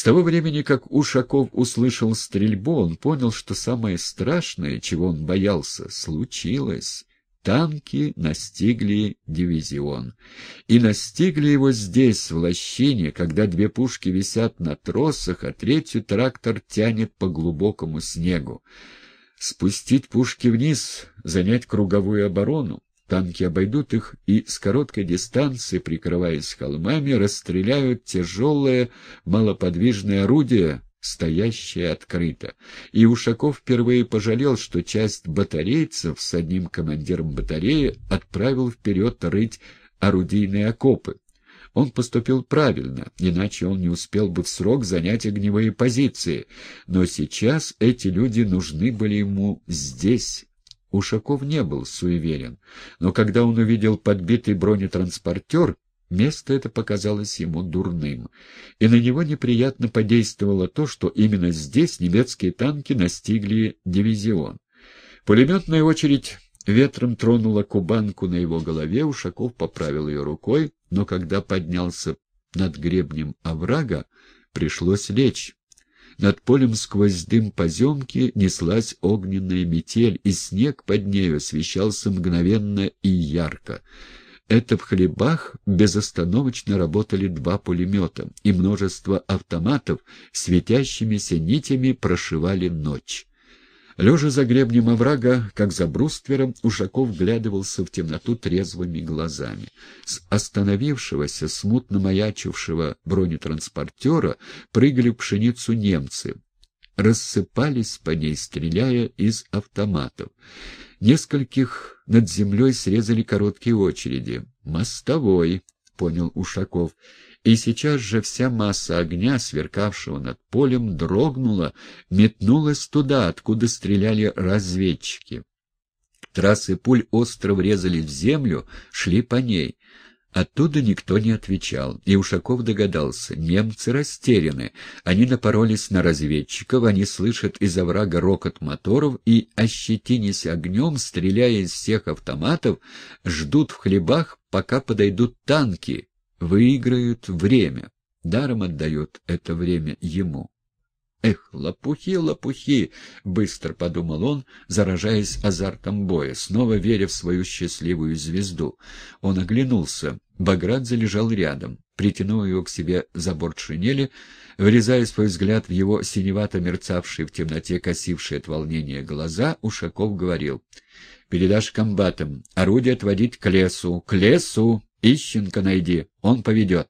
С того времени, как Ушаков услышал стрельбу, он понял, что самое страшное, чего он боялся, случилось. Танки настигли дивизион. И настигли его здесь, в лощине, когда две пушки висят на тросах, а третью трактор тянет по глубокому снегу. Спустить пушки вниз, занять круговую оборону. Танки обойдут их и с короткой дистанции, прикрываясь холмами, расстреляют тяжелое малоподвижное орудие, стоящее открыто. И Ушаков впервые пожалел, что часть батарейцев с одним командиром батареи отправил вперед рыть орудийные окопы. Он поступил правильно, иначе он не успел бы в срок занять огневые позиции. Но сейчас эти люди нужны были ему здесь, Ушаков не был суеверен, но когда он увидел подбитый бронетранспортер, место это показалось ему дурным, и на него неприятно подействовало то, что именно здесь немецкие танки настигли дивизион. Пулеметная очередь ветром тронула кубанку на его голове, Ушаков поправил ее рукой, но когда поднялся над гребнем оврага, пришлось лечь. Над полем сквозь дым поземки неслась огненная метель, и снег под нею освещался мгновенно и ярко. Это в хлебах безостановочно работали два пулемета, и множество автоматов светящимися нитями прошивали ночь. Лежа за гребнем оврага, как за бруствером, Ушаков вглядывался в темноту трезвыми глазами. С остановившегося, смутно маячившего бронетранспортера прыгали в пшеницу немцы. Рассыпались по ней, стреляя из автоматов. Нескольких над землей срезали короткие очереди. «Мостовой», — понял Ушаков, — и сейчас же вся масса огня, сверкавшего над полем, дрогнула, метнулась туда, откуда стреляли разведчики. Трассы пуль остро врезали в землю, шли по ней. Оттуда никто не отвечал, и Ушаков догадался, немцы растеряны, они напоролись на разведчиков, они слышат из оврага рокот моторов и, ощетинясь огнем, стреляя из всех автоматов, ждут в хлебах, пока подойдут танки, выиграют время. Даром отдает это время ему. «Эх, лопухи, лопухи!» — быстро подумал он, заражаясь азартом боя, снова веря в свою счастливую звезду. Он оглянулся. Баградзе лежал рядом. Притянув его к себе за борт шинели, врезая свой взгляд в его синевато мерцавшие в темноте косившие от волнения глаза, Ушаков говорил. «Передашь комбатам. Орудие отводить к лесу. К лесу!» Ищенко найди, он поведет.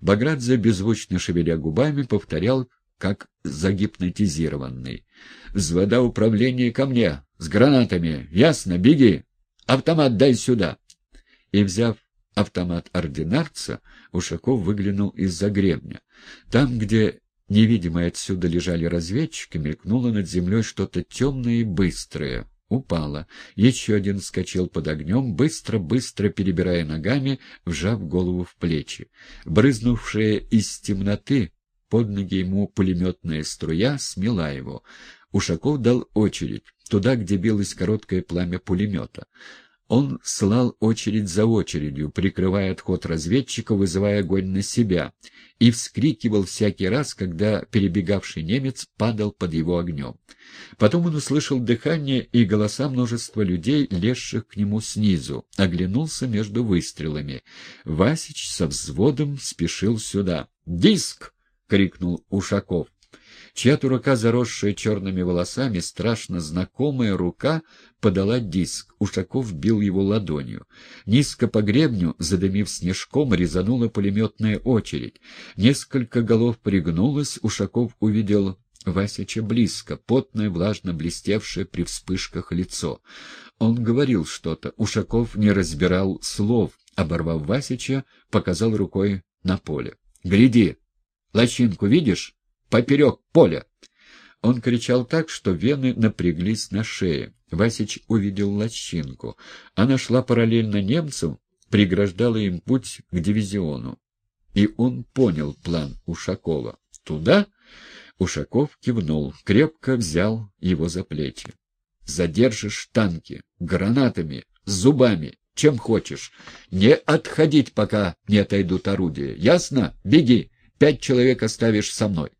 Баградзе, беззвучно шевеля губами, повторял, как загипнотизированный. «Взвода управления ко мне, с гранатами, ясно, беги! Автомат дай сюда!» И, взяв автомат ординарца, Ушаков выглянул из-за гребня. Там, где невидимые отсюда лежали разведчики, мелькнуло над землей что-то темное и быстрое. Упала. Еще один вскочил под огнем, быстро-быстро перебирая ногами, вжав голову в плечи. Брызнувшая из темноты под ноги ему пулеметная струя смела его. Ушаков дал очередь, туда, где билось короткое пламя пулемета. Он слал очередь за очередью, прикрывая отход разведчика, вызывая огонь на себя, и вскрикивал всякий раз, когда перебегавший немец падал под его огнем. Потом он услышал дыхание и голоса множества людей, лезших к нему снизу, оглянулся между выстрелами. Васич со взводом спешил сюда. «Диск!» — крикнул Ушаков. Чья-то рука, заросшая черными волосами, страшно знакомая рука, подала диск. Ушаков бил его ладонью. Низко по гребню, задымив снежком, резанула пулеметная очередь. Несколько голов пригнулось, Ушаков увидел Васича близко, потное, влажно блестевшее при вспышках лицо. Он говорил что-то. Ушаков не разбирал слов. Оборвав Васича, показал рукой на поле. — Гляди! Лощинку видишь? Поперек поля!» Он кричал так, что вены напряглись на шее. Васич увидел лощинку. Она шла параллельно немцам, преграждала им путь к дивизиону. И он понял план Ушакова. «Туда?» Ушаков кивнул, крепко взял его за плечи. «Задержишь танки, гранатами, зубами, чем хочешь. Не отходить, пока не отойдут орудия. Ясно? Беги. Пять человек оставишь со мной».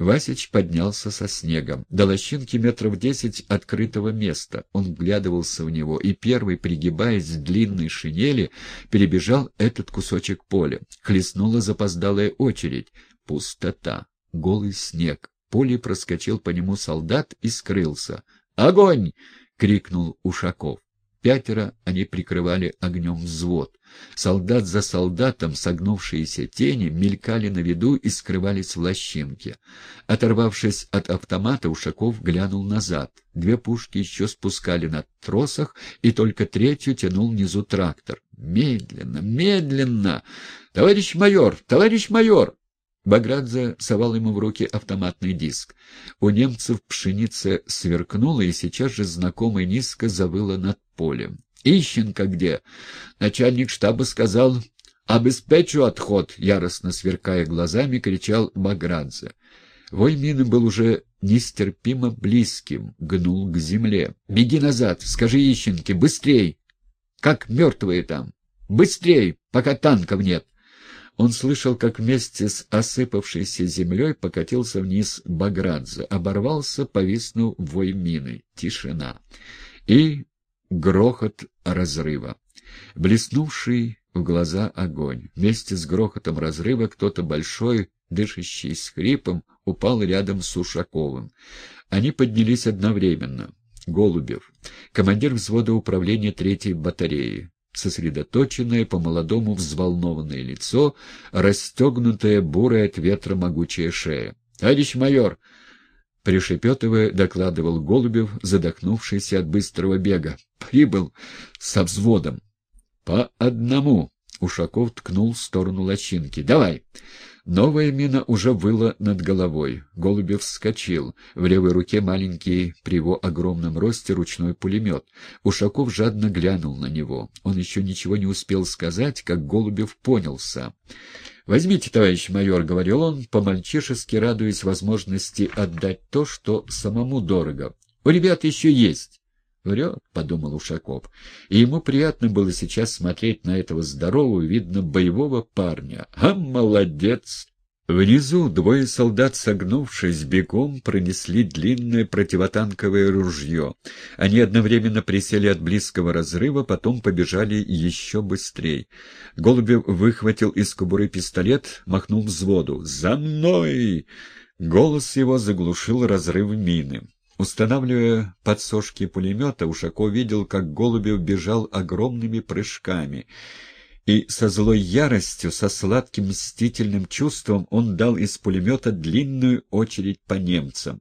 Васич поднялся со снегом. До лощинки метров десять открытого места. Он вглядывался в него и первый, пригибаясь в длинной шинели, перебежал этот кусочек поля. Хлестнула запоздалая очередь. Пустота. Голый снег. Поле проскочил по нему солдат и скрылся. «Огонь!» — крикнул Ушаков. Пятеро они прикрывали огнем взвод. Солдат за солдатом, согнувшиеся тени, мелькали на виду и скрывались в лощинке. Оторвавшись от автомата, Ушаков глянул назад. Две пушки еще спускали на тросах, и только третью тянул внизу трактор. «Медленно, медленно! Товарищ майор! Товарищ майор!» Баградзе совал ему в руки автоматный диск. У немцев пшеница сверкнула, и сейчас же знакомый низко завыла над полем. «Ищенко где?» Начальник штаба сказал «Обеспечу отход!» — яростно сверкая глазами, кричал Баградзе. Вой мины был уже нестерпимо близким, гнул к земле. «Беги назад! Скажи Ищенке! Быстрей! Как мертвые там! Быстрей, пока танков нет!» Он слышал, как вместе с осыпавшейся землей покатился вниз Баградзе, оборвался, повиснув вой мины. Тишина. И грохот разрыва. Блеснувший в глаза огонь. Вместе с грохотом разрыва кто-то большой, дышащий с хрипом, упал рядом с Ушаковым. Они поднялись одновременно. Голубев, командир взвода управления третьей батареи сосредоточенное, по-молодому взволнованное лицо, расстегнутая бурая от ветра могучая шея. — Товарищ майор! — пришепетывая, докладывал Голубев, задохнувшийся от быстрого бега. — Прибыл со взводом. — По одному! — Ушаков ткнул в сторону лощинки. — Давай! Новая мина уже выла над головой. Голубев вскочил. В левой руке маленький при его огромном росте ручной пулемет. Ушаков жадно глянул на него. Он еще ничего не успел сказать, как Голубев понял сам. «Возьмите, товарищ майор», — говорил он, по-мальчишески радуясь возможности отдать то, что самому дорого. «У ребят еще есть». «Врет», — подумал Ушаков. И ему приятно было сейчас смотреть на этого здорового, видно, боевого парня. «А, молодец!» Внизу двое солдат, согнувшись бегом, пронесли длинное противотанковое ружье. Они одновременно присели от близкого разрыва, потом побежали еще быстрее. Голубев выхватил из кобуры пистолет, махнул взводу. «За мной!» Голос его заглушил разрыв мины. Устанавливая подсошки пулемета, Ушаков видел, как Голубев бежал огромными прыжками. И со злой яростью, со сладким мстительным чувством он дал из пулемета длинную очередь по немцам.